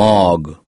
Mog